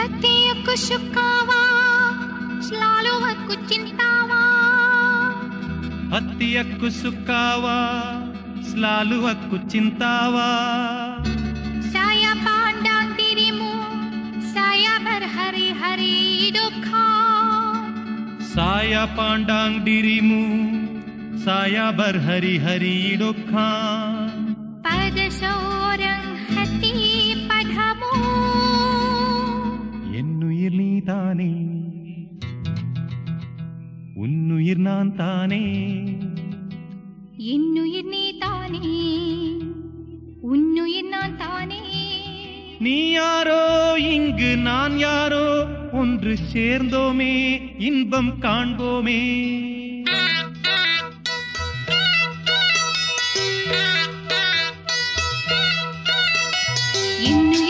hati aku sukawa Selalu aku cintawa Hati aku sukawa Selalu aku cintawa Saya pandang dirimu Saya berhari-hari duka Saya pandang dirimu Saya berhari-hari duka Pada seorang hati உன்னுயிர் நான் தானே. என்னுயிர் நீ தானே. உன்னுயிர் நான் தானே. நீ யாரோ? இங்கு நான் யாரோ? ஒன்று சேர்ந்தோமே. இன்பம் காண்போமே. என்னுயிர்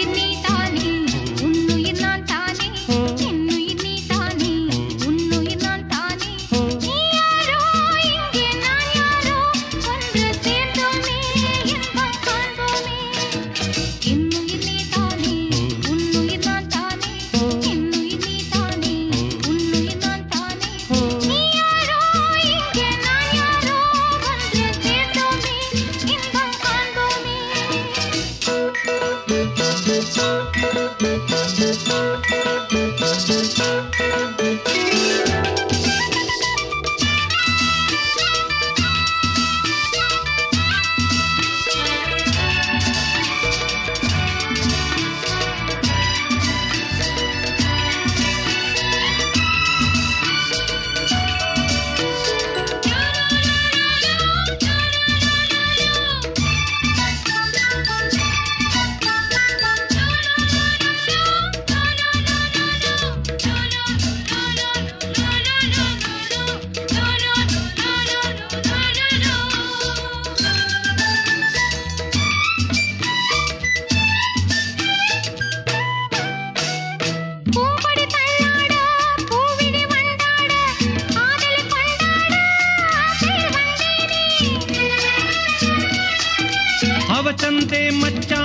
वचन दे मच्चा।